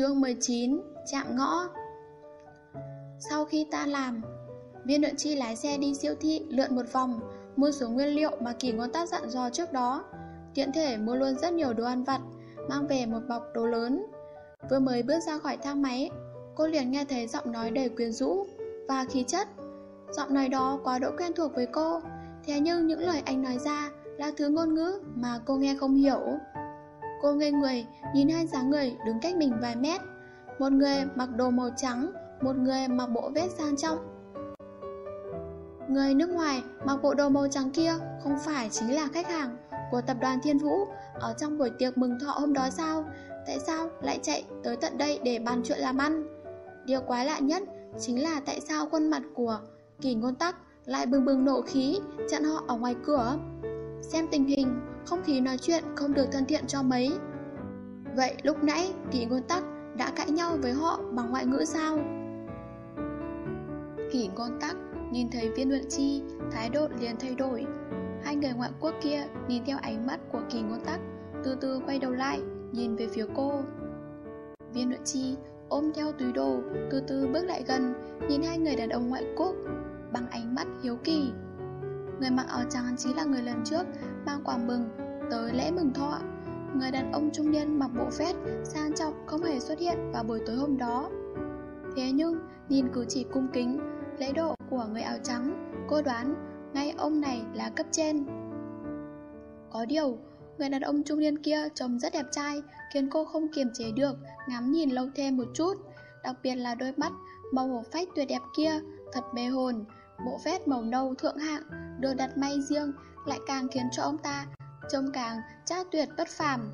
Chương 19 Chạm ngõ. Sau khi ta làm, Viên luyện chi lái xe đi siêu thị lượn một vòng, Mua số nguyên liệu mà kỳ ngôn tác dặn dò trước đó. Tiện thể mua luôn rất nhiều đồ ăn vặt, Mang về một bọc đồ lớn. Vừa mới bước ra khỏi thang máy, Cô liền nghe thấy giọng nói đầy quyến rũ Và khí chất. Giọng nói đó quá độ quen thuộc với cô, Thế nhưng những lời anh nói ra Là thứ ngôn ngữ mà cô nghe không hiểu. Cô ngây người, Nhìn hai dáng người đứng cách mình vài mét. Một người mặc đồ màu trắng, Một người mặc bộ vest sang trọng. Người nước ngoài mặc bộ đồ màu trắng kia Không phải chính là khách hàng Của tập đoàn Thiên Vũ Ở trong buổi tiệc mừng thọ hôm đó sao? Tại sao lại chạy tới tận đây để bàn chuyện làm ăn? Điều quái lạ nhất Chính là tại sao khuôn mặt của Kỳ ngôn tắc lại bừng bừng nộ khí, Chặn họ ở ngoài cửa? Xem tình hình không khí nói chuyện không được thân thiện cho mấy. Vậy lúc nãy Kỳ ngôn tắc đã cãi nhau với họ Bằng ngoại ngữ sao? Kỳ ngôn tắc, Nhìn thấy viên luận chi, Thái độ liền thay đổi. Hai người ngoại quốc kia nhìn theo ánh mắt của kỳ ngôn tắc, Từ từ quay đầu lại, Nhìn về phía cô. Viên luận chi ôm theo túi đồ, Từ từ bước lại gần, Nhìn hai người đàn ông ngoại quốc Bằng ánh mắt hiếu kỳ. Người mặc áo trắng chính là người lần trước Mang quà mừng tới lễ mừng thọ. Người đàn ông trung niên mặc bộ vest Sang trọng không hề xuất hiện vào buổi tối hôm đó. Thế nhưng, nhìn cử chỉ cung kính, Lễ độ của người áo trắng, Cô đoán ngay ông này là cấp trên. Có điều, Người đàn ông trung niên kia trông rất đẹp trai, Khiến cô không kiềm chế được, Ngắm nhìn lâu thêm một chút. Đặc biệt là đôi mắt màu hổ phách tuyệt đẹp kia, Thật mê hồn. Bộ vest màu nâu thượng hạng Được đặt may riêng Lại càng khiến cho ông ta Trông càng chắc tuyệt bất phàm.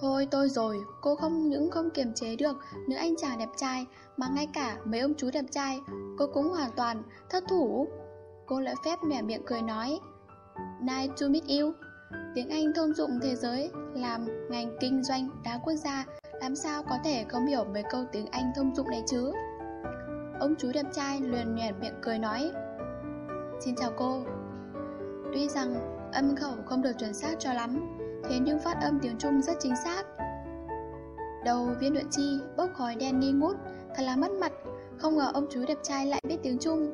Thôi tôi rồi, cô không những không kiềm chế được nữ anh chàng đẹp trai mà ngay cả mấy ông chú đẹp trai, cô cũng hoàn toàn thất thủ. Cô lại phép mẻ miệng cười nói Nice to meet you. Tiếng Anh thông dụng thế giới làm ngành kinh doanh đa quốc gia làm sao có thể không hiểu mấy câu tiếng Anh thông dụng này chứ? Ông chú đẹp trai luyền nhoẻn miệng cười nói, Xin chào cô. Tuy rằng âm khẩu không được chuẩn xác cho lắm, Thế nhưng phát âm tiếng Trung rất chính xác. Đầu viên luyện chi, bốc khói đen nghi ngút, Thật là mất mặt. Không ngờ ông chú đẹp trai lại biết tiếng Trung.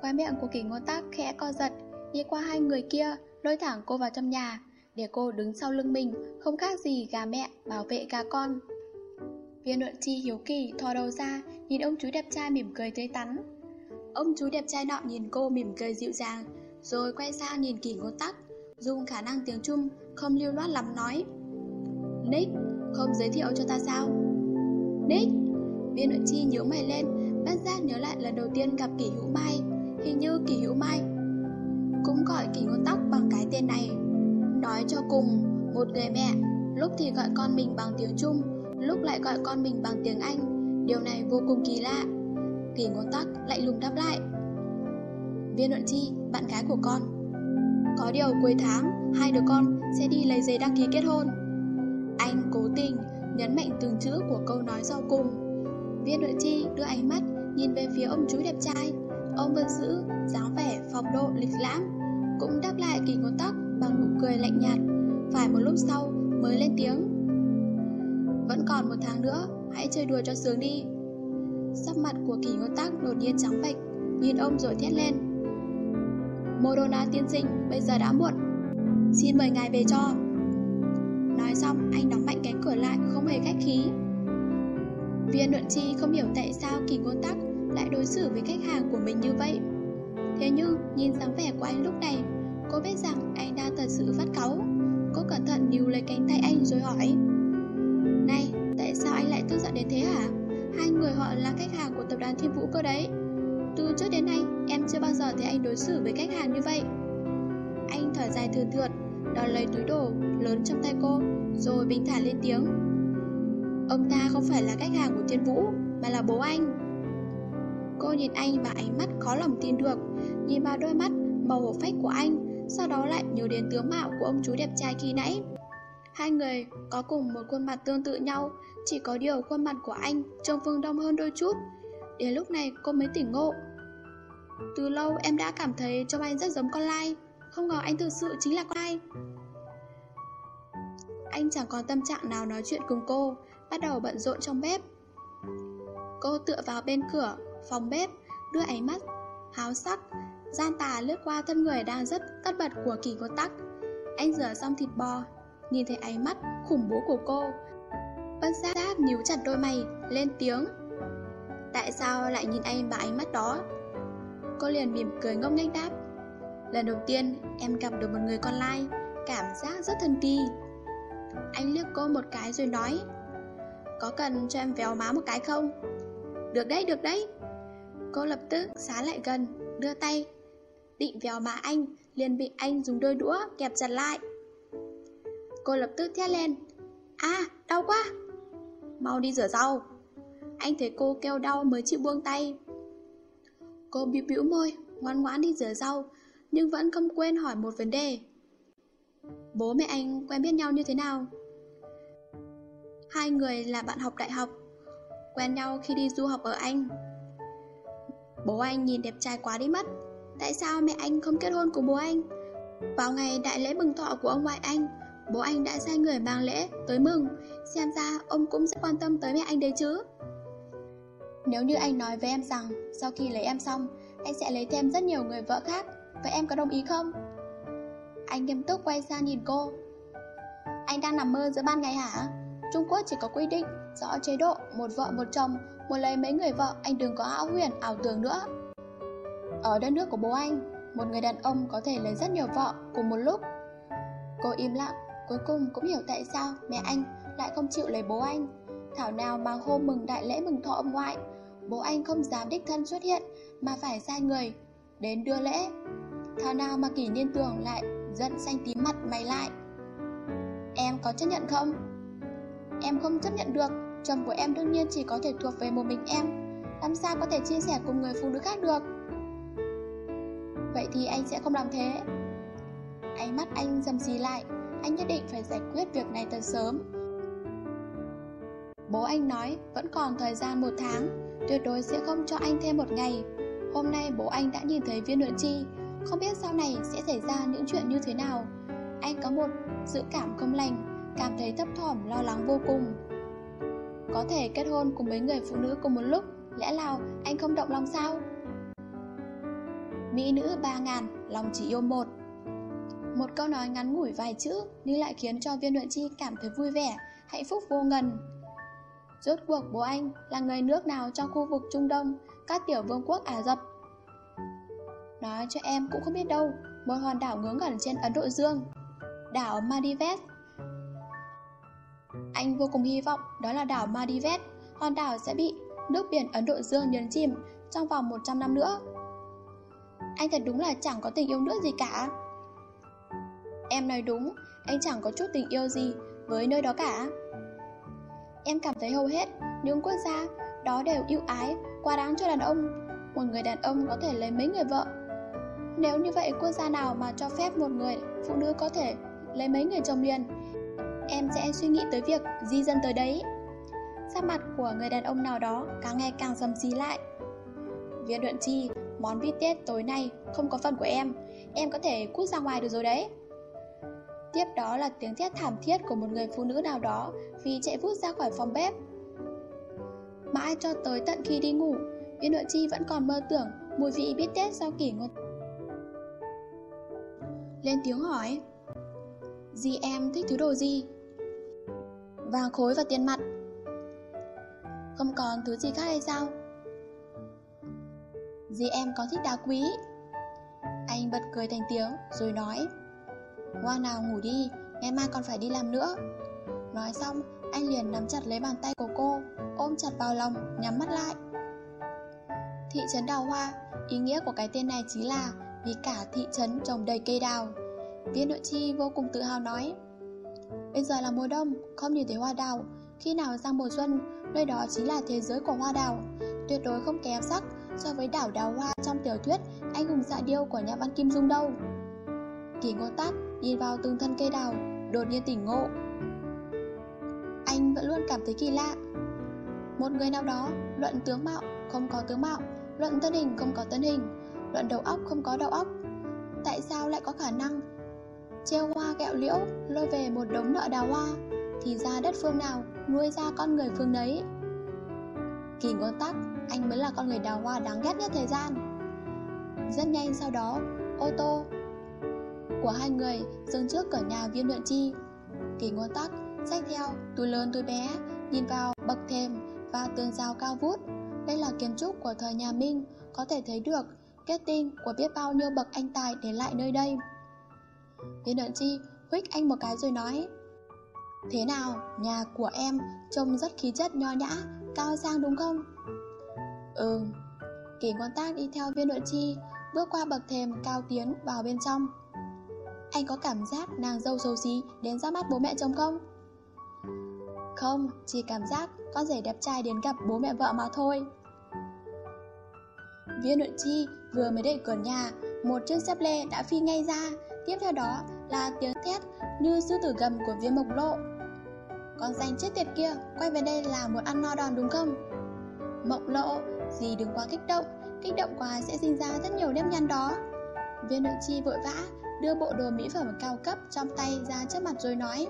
Khoai miệng của kỷ ngôn tác khẽ co giật, Đi qua hai người kia, Lôi thẳng cô vào trong nhà, Để cô đứng sau lưng mình, Không khác gì gà mẹ bảo vệ gà con. Viên luận chi hiếu kỳ, thò đầu ra, Nhìn ông chú đẹp trai mỉm cười tươi tắn. Ông chú đẹp trai nọ nhìn cô mỉm cười dịu dàng, Rồi quay sang nhìn kỳ ngôn tắc, Dùng khả năng tiếng Trung Không lưu loát lắm nói. Nick, Không giới thiệu cho ta sao? Nick, Viên luận chi nhớ mày lên, Bất giác nhớ lại lần đầu tiên gặp kỷ hữu mai, Hình như kỷ hữu mai Cũng gọi kỷ ngôn tắc bằng cái tên này. Nói cho cùng, Một người mẹ, Lúc thì gọi con mình bằng tiếng Trung Lúc lại gọi con mình bằng tiếng Anh. Điều này vô cùng kỳ lạ. Kỳ ngô tắc lại lùng đáp lại. Viên luận chi, bạn gái của con. Có điều cuối tháng Hai đứa con sẽ đi lấy giấy đăng ký kết hôn. Anh cố tình Nhấn mạnh từng chữ của câu nói sau cùng. Viên luận chi đưa ánh mắt Nhìn về phía ông chú đẹp trai. Ông vẫn giữ dáng vẻ phong độ lịch lãm Cũng đáp lại kỳ ngô tắc Bằng nụ cười lạnh nhạt. Phải một lúc sau mới lên tiếng. Vẫn còn một tháng nữa, Hãy chơi đùa cho sướng đi. Sắc mặt của kỳ ngôn tắc đột nhiên trắng bệch, Nhìn ông rồi thét lên. Morona tiên sinh, Bây giờ đã muộn. Xin mời ngài về cho. Nói xong, anh đóng mạnh cánh cửa lại, Không hề khách khí. Viên luận chi không hiểu tại sao kỳ ngôn tắc Lại đối xử với khách hàng của mình như vậy. Thế nhưng, nhìn dáng vẻ của anh lúc này, Cô biết rằng anh đang thật sự phát cáu. Cô cẩn thận níu lấy cánh tay anh rồi hỏi tức giận đến thế hả? Hai người họ là khách hàng của tập đoàn Thiên Vũ cơ đấy. Từ trước đến nay, em chưa bao giờ thấy anh đối xử với khách hàng như vậy. Anh thở dài thường thượt Đòi lấy túi đồ lớn trong tay cô Rồi bình thản lên tiếng. Ông ta không phải là khách hàng của Thiên Vũ Mà là bố anh. Cô nhìn anh và ánh mắt khó lòng tin được Nhìn vào đôi mắt màu hổ phách của anh Sau đó lại nhớ đến tướng mạo của ông chú đẹp trai khi nãy. Hai người có cùng một khuôn mặt tương tự nhau chỉ có điều khuôn mặt của anh trông phương đông hơn đôi chút Đến lúc này cô mới tỉnh ngộ Từ lâu em đã cảm thấy trông anh rất giống con lai Không ngờ anh thực sự chính là con lai Anh chẳng còn tâm trạng nào nói chuyện cùng cô bắt đầu bận rộn trong bếp. Cô tựa vào bên cửa, phòng bếp, đưa ánh mắt, háo sắc, gian tà lướt qua thân người đang rất tất bật của kỳ cô tắc. Anh rửa xong thịt bò, nhìn thấy ánh mắt khủng bố của cô. Bất giác nhíu chặt đôi mày, lên tiếng. Tại sao lại nhìn anh bằng ánh mắt đó? Cô liền mỉm cười ngốc nghếch đáp. Lần đầu tiên em gặp được một người con lai, cảm giác rất thần kỳ. Anh liếc cô một cái rồi nói Có cần cho em véo má một cái không? Được đấy, được đấy Cô lập tức xá lại gần, đưa tay Định véo má anh, liền bị anh dùng đôi đũa kẹp chặt lại Cô lập tức thét lên À, đau quá Mau đi rửa rau Anh thấy cô kêu đau mới chịu buông tay Cô bĩu bĩu môi, ngoan ngoãn đi rửa rau Nhưng vẫn không quên hỏi một vấn đề Bố mẹ anh quen biết nhau như thế nào? Hai người là bạn học đại học Quen nhau khi đi du học ở Anh Bố anh nhìn đẹp trai quá đi mất Tại sao mẹ anh không kết hôn cùng bố anh? Vào ngày đại lễ mừng thọ của ông ngoại anh Bố anh đã sai người mang lễ, tới mừng. Xem ra ông cũng rất quan tâm tới mẹ anh đấy chứ. Nếu như anh nói với em rằng, Sau khi lấy em xong, Anh sẽ lấy thêm rất nhiều người vợ khác, Vậy em có đồng ý không? Anh nghiêm túc quay sang nhìn cô. Anh đang nằm mơ giữa ban ngày hả? Trung Quốc chỉ có quy định, rõ chế độ, một vợ, một chồng Muốn lấy mấy người vợ, anh đừng có ảo huyền, ảo tưởng nữa. Ở đất nước của bố anh, Một người đàn ông có thể lấy rất nhiều vợ cùng một lúc. Cô im lặng. Cuối cùng cũng hiểu tại sao mẹ anh lại không chịu lấy bố anh. Thảo nào mà hôm mừng đại lễ mừng thọ ông ngoại, Bố anh không dám đích thân xuất hiện Mà phải sai người Đến đưa lễ. Thảo nào mà kỷ niên tường lại Giận xanh tím mặt mày lại. Em có chấp nhận không? Em không chấp nhận được. Chồng của em đương nhiên chỉ có thể thuộc về một mình em. Làm sao có thể chia sẻ cùng người phụ nữ khác được? Vậy thì anh sẽ không làm thế. Ánh mắt anh dầm xì lại. Anh nhất định phải giải quyết việc này thật sớm. Bố anh nói, vẫn còn thời gian một tháng, Tuyệt đối sẽ không cho anh thêm một ngày. Hôm nay bố anh đã nhìn thấy viên nội chi. Không biết sau này sẽ xảy ra những chuyện như thế nào. Anh có một dự cảm không lành, Cảm thấy thấp thỏm, lo lắng vô cùng. Có thể kết hôn cùng mấy người phụ nữ cùng một lúc, Lẽ nào anh không động lòng sao? Mỹ nữ ba ngàn, Lòng chỉ yêu một. Một câu nói ngắn ngủi vài chữ, Nhưng lại khiến cho viên luyện chi cảm thấy vui vẻ, Hạnh phúc vô ngần. Rốt cuộc bố anh là người nước nào trong khu vực Trung Đông, Các tiểu vương quốc Ả Rập? Nói cho em cũng không biết đâu, Một hòn đảo ngớ ngẩn trên Ấn Độ Dương. Đảo Maldives. Anh vô cùng hy vọng đó là đảo Maldives, Hòn đảo sẽ bị nước biển Ấn Độ Dương nhấn chìm Trong vòng 100 năm nữa. Anh thật đúng là chẳng có tình yêu nước gì cả. Em nói đúng Anh chẳng có chút tình yêu gì với nơi đó cả Em cảm thấy hầu hết những quốc gia đó đều yêu ái, quá đáng cho đàn ông. Một người đàn ông có thể lấy mấy người vợ. Nếu như vậy quốc gia nào mà cho phép một người phụ nữ có thể lấy mấy người chồng liền, em sẽ suy nghĩ tới việc di dân tới đấy. Sắc mặt của người đàn ông nào đó càng ngày càng dầm xí lại. Viên luận chi, món vít tết tối nay không có phần của em, em có thể cút ra ngoài được rồi đấy. Tiếp đó là tiếng thét thảm thiết của một người phụ nữ nào đó vì chạy vút ra khỏi phòng bếp. Mãi cho tới tận khi đi ngủ, yên nội chi vẫn còn mơ tưởng mùi vị biết tết do kỷ ngôn. Lên tiếng hỏi Dì em thích thứ đồ gì? Vàng khối và tiền mặt Không còn thứ gì khác hay sao? Dì em có thích đá quý Anh bật cười thành tiếng rồi nói Ngoan nào ngủ đi, ngày mai còn phải đi làm nữa. Nói xong, anh liền nắm chặt lấy bàn tay của cô Ôm chặt vào lòng, nhắm mắt lại. Thị trấn đào hoa Ý nghĩa của cái tên này chính là Vì cả thị trấn trồng đầy cây đào. Viên nội chi vô cùng tự hào nói Bây giờ là mùa đông Không nhìn thấy hoa đào. Khi nào sang mùa xuân Nơi đó chính là thế giới của hoa đào. Tuyệt đối không kém sắc so với đảo đào hoa trong tiểu thuyết Anh hùng dạ điêu của nhà văn Kim Dung đâu. Kỳ ngô tát nhìn vào từng thân cây đào Đột nhiên tỉnh ngộ Anh vẫn luôn cảm thấy kỳ lạ Một người nào đó Luận tướng mạo không có tướng mạo Luận thân hình không có thân hình Luận đầu óc không có đầu óc Tại sao lại có khả năng Treo hoa kẹo liễu Lôi về một đống nợ đào hoa Thì ra đất phương nào nuôi ra con người phương đấy. Kỳ ngôn tắc, anh mới là con người đào hoa đáng ghét nhất thời gian. Rất nhanh sau đó, ô tô của hai người dừng trước cửa nhà viên luyện chi. Kỳ ngôn tắc, sách theo, túi lớn túi bé, nhìn vào bậc thềm và tường rào cao vút. Đây là kiến trúc của thời nhà Minh, có thể thấy được kết tinh của biết bao nhiêu bậc anh tài để lại nơi đây. Viên luyện chi huých anh một cái rồi nói Thế nào, nhà của em trông rất khí chất nho nhã, cao sang đúng không? Ừ, kỳ ngón tác đi theo viên Luyện chi, bước qua bậc thềm cao tiến vào bên trong. Anh có cảm giác nàng dâu xấu xí đến ra mắt bố mẹ chồng không? Không, chỉ cảm giác con rể đẹp trai đến gặp bố mẹ vợ mà thôi. Viên nội chi vừa mới đẩy cửa nhà, một chiếc xếp lê đã phi ngay ra, tiếp theo đó là tiếng thét như sư tử gầm của viên mộc lộ. Con danh chết tiệt kia, quay về đây là một ăn no đòn đúng không? Mộc lộ, gì đừng quá kích động, kích động quá sẽ sinh ra rất nhiều nếp nhăn đó. Viên nội chi vội vã, đưa bộ đồ mỹ phẩm cao cấp trong tay ra trước mặt rồi nói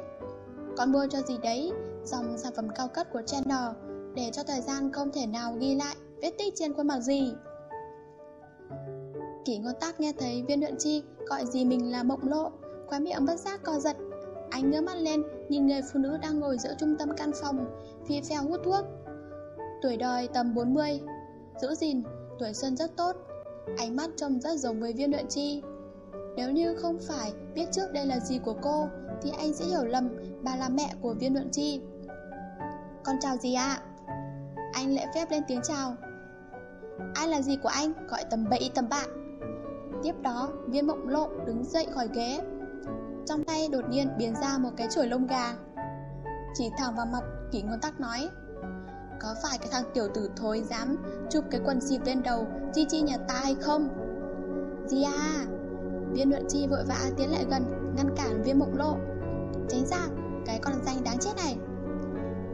Con mua cho gì đấy, dòng sản phẩm cao cấp của Channel, để cho thời gian không thể nào ghi lại vết tích trên khuôn mặt gì. Kỷ ngôn tác nghe thấy viên luyện chi gọi gì mình là mộng lộ, khóe miệng bất giác co giật. Anh ngớ mắt lên, nhìn người phụ nữ đang ngồi giữa trung tâm căn phòng, phi phèo hút thuốc. Tuổi đời tầm 40, giữ gìn, tuổi xuân rất tốt, ánh mắt trông rất giống với viên luyện chi. Nếu như không phải biết trước đây là gì của cô, thì anh sẽ hiểu lầm bà là mẹ của viên luận chi. Con chào gì ạ? Anh lễ phép lên tiếng chào. Ai là gì của anh, gọi tầm bậy tầm bạ. Tiếp đó, viên mộng lộ đứng dậy khỏi ghế. Trong tay đột nhiên biến ra một cái chổi lông gà. Chỉ thẳng vào mặt, kỷ ngôn tắc nói. Có phải cái thằng tiểu tử thối dám chụp cái quần xịt lên đầu Chi Chi nhà ta hay không? Gì à? Viên luận chi vội vã tiến lại gần, ngăn cản viên mộng lộ. Tránh ra, cái con danh đáng chết này.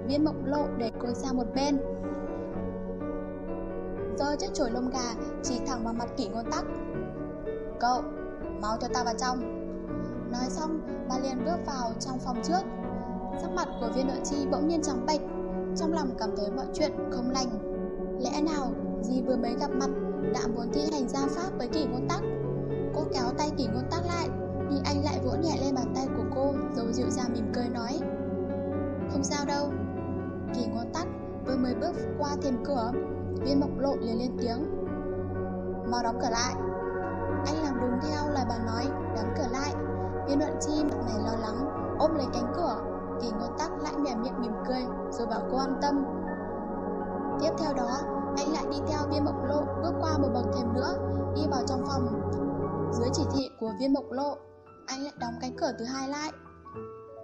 Viên mộng lộ để cô sang một bên. Giờ chiếc chổi lông gà chỉ thẳng vào mặt kỷ ngôn tắc Cậu, mau cho ta vào trong Nói xong, bà liền bước vào trong phòng trước Sắc mặt của viên nội chi bỗng nhiên trắng bệch Trong lòng cảm thấy mọi chuyện không lành Lẽ nào dì vừa mới gặp mặt đã muốn thi hành gia pháp với kỷ ngôn tắc Cô kéo tay kỷ ngôn tắc lại Nhưng anh lại vỗ nhẹ lên bàn tay của cô Rồi dịu dàng mỉm cười nói Không sao đâu Kỷ ngôn tắc vừa mới bước qua thềm cửa Viên mộc lộ liền lên tiếng Mau đóng cửa lại anh làm đúng theo lời bà nói, đóng cửa lại. Viên đoạn chi mặt mày lo lắng, ôm lấy cánh cửa. Kỳ ngôn tắc lại mỉm miệng mỉm cười, rồi bảo cô an tâm. Tiếp theo đó, anh lại đi theo viên mộc lộ bước qua một bậc thềm nữa, đi vào trong phòng. Dưới chỉ thị của viên mộc lộ, anh lại đóng cánh cửa thứ hai lại.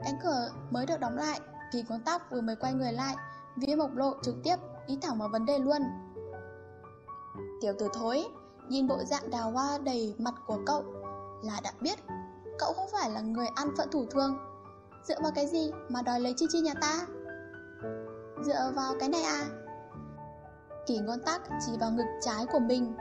Cánh cửa mới được đóng lại, kỳ cuốn tóc vừa mới quay người lại, viên mộc lộ trực tiếp đi thẳng vào vấn đề luôn. Tiểu tử thối, Nhìn bộ dạng đào hoa đầy mặt của cậu Là đã biết Cậu không phải là người ăn phận thủ thương Dựa vào cái gì mà đòi lấy Chi Chi nhà ta Dựa vào cái này à Kỳ ngón tắc chỉ vào ngực trái của mình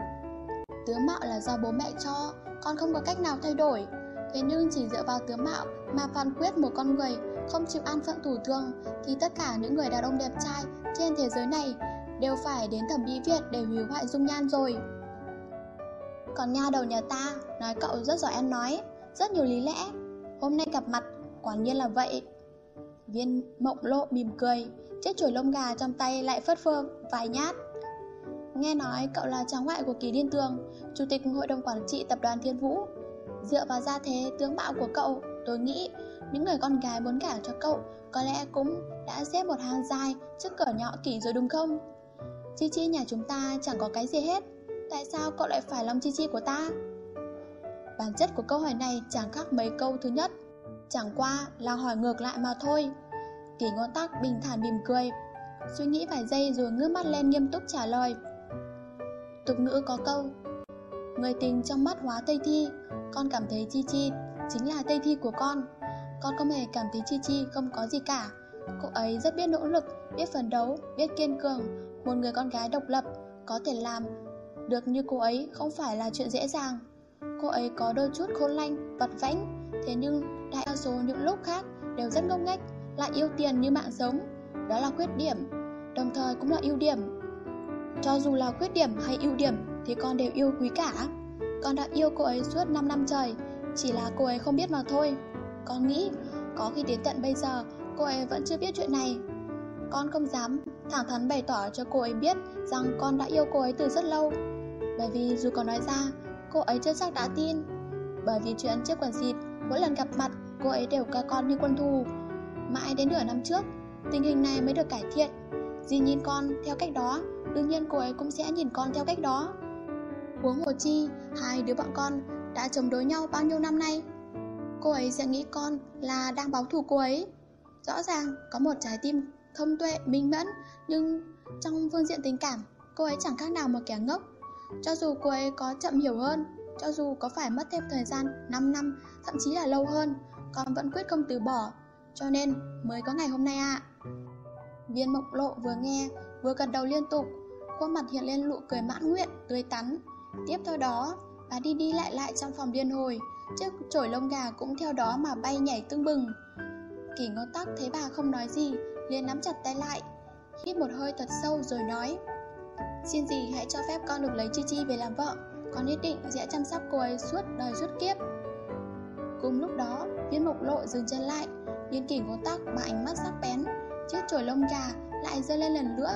Tướng mạo là do bố mẹ cho con không có cách nào thay đổi. Thế nhưng chỉ dựa vào tướng mạo Mà phán quyết một con người Không chịu ăn phận thủ thương, Thì tất cả những người đàn ông đẹp trai Trên thế giới này Đều phải đến thẩm mỹ viện để hủy hoại dung nhan rồi. Còn nha đầu nhà ta, Nói cậu rất giỏi ăn nói, Rất nhiều lý lẽ. Hôm nay gặp mặt, Quả nhiên là vậy. Viên mộng lộ mỉm cười, Chiếc chổi lông gà trong tay lại phất phơ, vài nhát. Nghe nói cậu là cháu ngoại của Kỳ Liên Tường, Chủ tịch hội đồng quản trị tập đoàn Thiên Vũ. Dựa vào gia thế, tướng mạo của cậu, Tôi nghĩ những người con gái muốn gả cho cậu Có lẽ cũng đã xếp một hàng dài trước cửa nhỏ Kỳ rồi đúng không? Chi Chi, nhà chúng ta chẳng có cái gì hết. Tại sao cậu lại phải lòng chi chi của ta? Bản chất của câu hỏi này chẳng khác mấy câu thứ nhất. Chẳng qua là hỏi ngược lại mà thôi. Kỳ ngón tắc bình thản mỉm cười, Suy nghĩ vài giây rồi ngước mắt lên nghiêm túc trả lời. Tục ngữ có câu Người tình trong mắt hóa Tây Thi Con cảm thấy Chi Chi chính là Tây Thi của con. Con không hề cảm thấy Chi Chi không có gì cả. Cô ấy rất biết nỗ lực, biết phấn đấu, biết kiên cường. Một người con gái độc lập Có thể làm được như cô ấy không phải là chuyện dễ dàng. Cô ấy có đôi chút khôn lanh, vật vãnh Thế nhưng đại đa số những lúc khác đều rất ngông nghếch Lại yêu tiền như mạng sống. Đó là khuyết điểm, đồng thời cũng là ưu điểm. Cho dù là khuyết điểm hay ưu điểm thì con đều yêu quý cả. Con đã yêu cô ấy suốt 5 năm trời, chỉ là cô ấy không biết mà thôi. Con nghĩ, có khi đến tận bây giờ cô ấy vẫn chưa biết chuyện này. Con không dám thẳng thắn bày tỏ cho cô ấy biết rằng con đã yêu cô ấy từ rất lâu. Bởi vì dù có nói ra, cô ấy chưa chắc đã tin. Bởi vì chuyện chiếc quần dịp, mỗi lần gặp mặt, cô ấy đều coi con như quân thù. Mãi đến nửa năm trước, tình hình này mới được cải thiện. Dì nhìn con theo cách đó, đương nhiên cô ấy cũng sẽ nhìn con theo cách đó. Huống hồ chi, hai đứa bọn con đã chống đối nhau bao nhiêu năm nay. Cô ấy sẽ nghĩ con là đang báo thù cô ấy. Rõ ràng có một trái tim thông tuệ, minh mẫn, nhưng trong phương diện tình cảm, cô ấy chẳng khác nào một kẻ ngốc. Cho dù cô ấy có chậm hiểu hơn, cho dù có phải mất thêm thời gian 5 năm, thậm chí là lâu hơn, con vẫn quyết không từ bỏ, cho nên mới có ngày hôm nay ạ. À. Viên mộng lộ vừa nghe, vừa gật đầu liên tục, khuôn mặt hiện lên nụ cười mãn nguyện, tươi tắn. Tiếp theo đó, bà đi đi lại lại trong phòng liên hồi, chiếc chổi lông gà cũng theo đó mà bay nhảy tưng bừng. Kỳ ngô tắc thấy bà không nói gì, liền nắm chặt tay lại, hít một hơi thật sâu rồi nói Xin gì hãy cho phép con được lấy Chi Chi về làm vợ, con nhất định sẽ chăm sóc cô ấy suốt đời suốt kiếp. Cùng lúc đó, viên mục lộ dừng chân lại, nhìn kỷ ngón tắc mà ánh mắt sắc bén, chiếc chổi lông gà lại rơi lên lần nữa,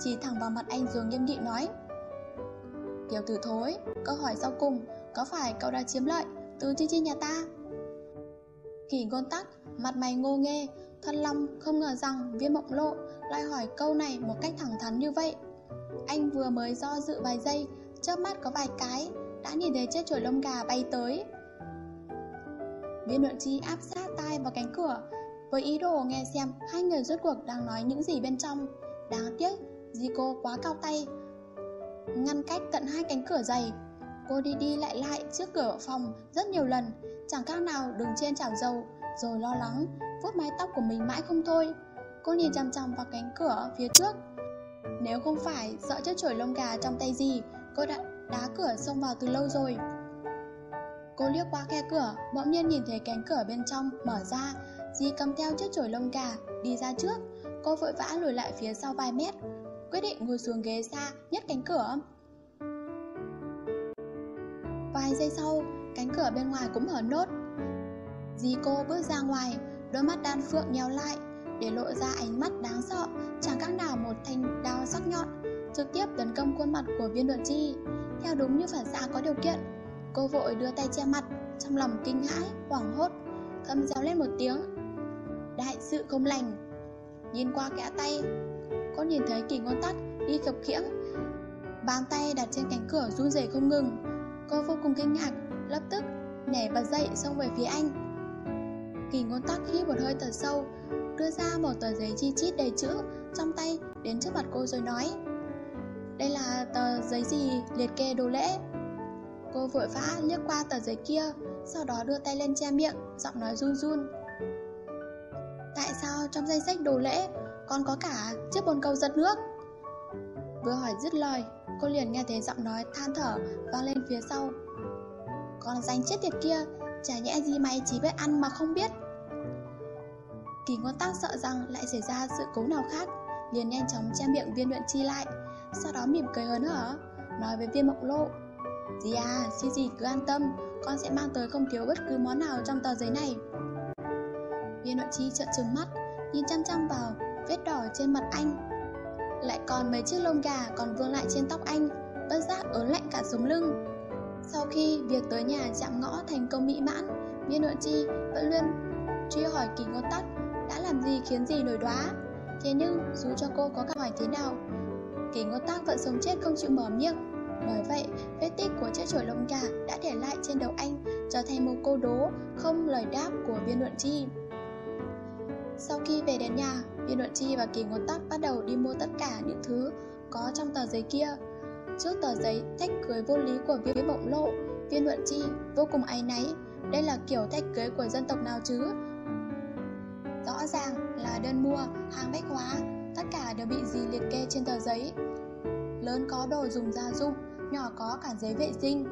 chỉ thẳng vào mặt anh rồi nghiêm nghị nói Tiểu tử thối, câu hỏi sau cùng, có phải cậu đã chiếm lợi từ Chi Chi nhà ta? Kỳ ngôn tắc, mặt mày ngô nghê, thân long không ngờ rằng viên mộng lộ lại hỏi câu này một cách thẳng thắn như vậy. Anh vừa mới do dự vài giây, chớp mắt có vài cái, đã nhìn thấy chiếc chuỗi lông gà bay tới. Viên luận chi áp sát tai vào cánh cửa, với ý đồ nghe xem hai người rốt cuộc đang nói những gì bên trong. Đáng tiếc, Zico quá cao tay, ngăn cách tận hai cánh cửa dày. Cô đi đi lại lại trước cửa phòng rất nhiều lần, chẳng khác nào đứng trên chảo dầu, rồi lo lắng, vuốt mái tóc của mình mãi không thôi. Cô nhìn chằm chằm vào cánh cửa phía trước. Nếu không phải sợ chiếc chổi lông gà trong tay gì, cô đã đá cửa xông vào từ lâu rồi. Cô liếc qua khe cửa, bỗng nhiên nhìn thấy cánh cửa bên trong mở ra, dì cầm theo chiếc chổi lông gà, đi ra trước. Cô vội vã lùi lại phía sau vài mét, quyết định ngồi xuống ghế xa nhất cánh cửa. Vài giây sau, cánh cửa bên ngoài cũng mở nốt. Dì cô bước ra ngoài, đôi mắt đan phượng nheo lại, để lộ ra ánh mắt đáng sợ, chẳng khác nào một thanh đao sắc nhọn, trực tiếp tấn công khuôn mặt của viên luật chi. Theo đúng như phản xạ có điều kiện, cô vội đưa tay che mặt, trong lòng kinh hãi, hoảng hốt, thầm réo lên một tiếng. Đại sự không lành. Nhìn qua kẽ tay, cô nhìn thấy kỳ ngôn tắt đi khập khiễng, bàn tay đặt trên cánh cửa run rẩy không ngừng. Cô vô cùng kinh ngạc, lập tức nhảy bật dậy xông về phía anh. Kỳ ngôn tắc hít một hơi thật sâu, đưa ra một tờ giấy chi chít đầy chữ trong tay đến trước mặt cô rồi nói Đây là tờ giấy gì liệt kê đồ lễ Cô vội vã liếc qua tờ giấy kia Sau đó đưa tay lên che miệng Giọng nói run run Tại sao trong danh sách đồ lễ Còn có cả chiếc bồn cầu giật nước? Vừa hỏi dứt lời Cô liền nghe thấy giọng nói than thở Vang lên phía sau. Còn danh chết tiệt kia Chả nhẽ gì mày chỉ biết ăn mà không biết? Kỳ ngôn tác sợ rằng lại xảy ra sự cố nào khác liền nhanh chóng che miệng viên luyện chi lại Sau đó mỉm cười hớn hở Nói với viên mộng lộ. Dì à, xin dì cứ an tâm Con sẽ mang tới không thiếu bất cứ món nào trong tờ giấy này. Viên nội chi trợn trừng mắt, Nhìn chăm chăm vào, vết đỏ trên mặt anh. Lại còn mấy chiếc lông gà còn vương lại trên tóc anh, Bất giác ớn lạnh cả sống lưng. Sau khi việc tới nhà chạm ngõ thành công mỹ mãn, Viên nội chi vẫn luôn truy hỏi kỳ ngôn tắc, đã làm gì khiến gì nổi đoá. Thế nhưng, dù cho cô có hỏi thế nào Kỳ ngôn Tắc vẫn sống chết không chịu mở miệng. Bởi vậy, vết tích của chiếc chổi lông gà đã để lại trên đầu anh, Trở thành một câu đố không lời đáp của viên luận chi. Sau khi về đến nhà Viên luận chi và kỳ ngôn Tắc bắt đầu đi mua tất cả những thứ có trong tờ giấy kia Trước tờ giấy thách cưới vô lý của viên mộng lộ Viên luận chi vô cùng áy náy Đây là kiểu thách cưới của dân tộc nào chứ Rõ ràng là đơn mua, hàng bách hóa, tất cả đều bị gì liệt kê trên tờ giấy. Lớn có đồ dùng gia dụng, nhỏ có cả giấy vệ sinh.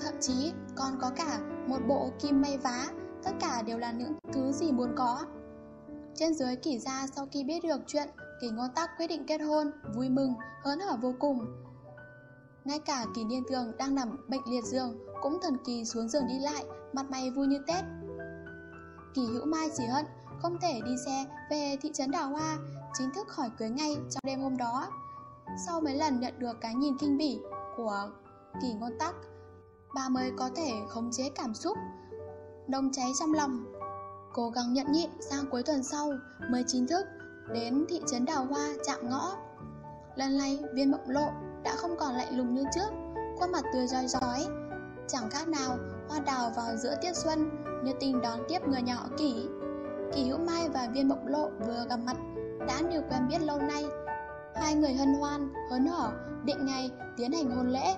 Thậm chí còn có cả một bộ kim may vá, tất cả đều là những thứ gì muốn có. Trên dưới kỷ ra sau khi biết được chuyện Kỳ ngôn tắc quyết định kết hôn, vui mừng, hớn hở vô cùng. Ngay cả kỳ niên tường đang nằm bệnh liệt giường cũng thần kỳ xuống giường đi lại, mặt mày vui như Tết. Kỳ hữu mai chỉ hận, không thể đi xe về thị trấn Đào Hoa, chính thức hỏi cưới ngay trong đêm hôm đó. Sau mấy lần nhận được cái nhìn kinh bỉ của kỳ ngôn tắc, bà mới có thể khống chế cảm xúc, đông cháy trong lòng. Cố gắng nhận nhịn sang cuối tuần sau mới chính thức đến thị trấn Đào Hoa chạm ngõ. Lần này viên mộng lộ đã không còn lạnh lùng như trước, khuôn mặt tươi rói rói, chẳng khác nào hoa đào vào giữa tiết xuân như tình đón tiếp người nhỏ kỷ. Kỳ Hữu Mai và viên mộng lộ vừa gặp mặt đã đều quen biết lâu nay. Hai người hân hoan, hớn hở, định ngày tiến hành hôn lễ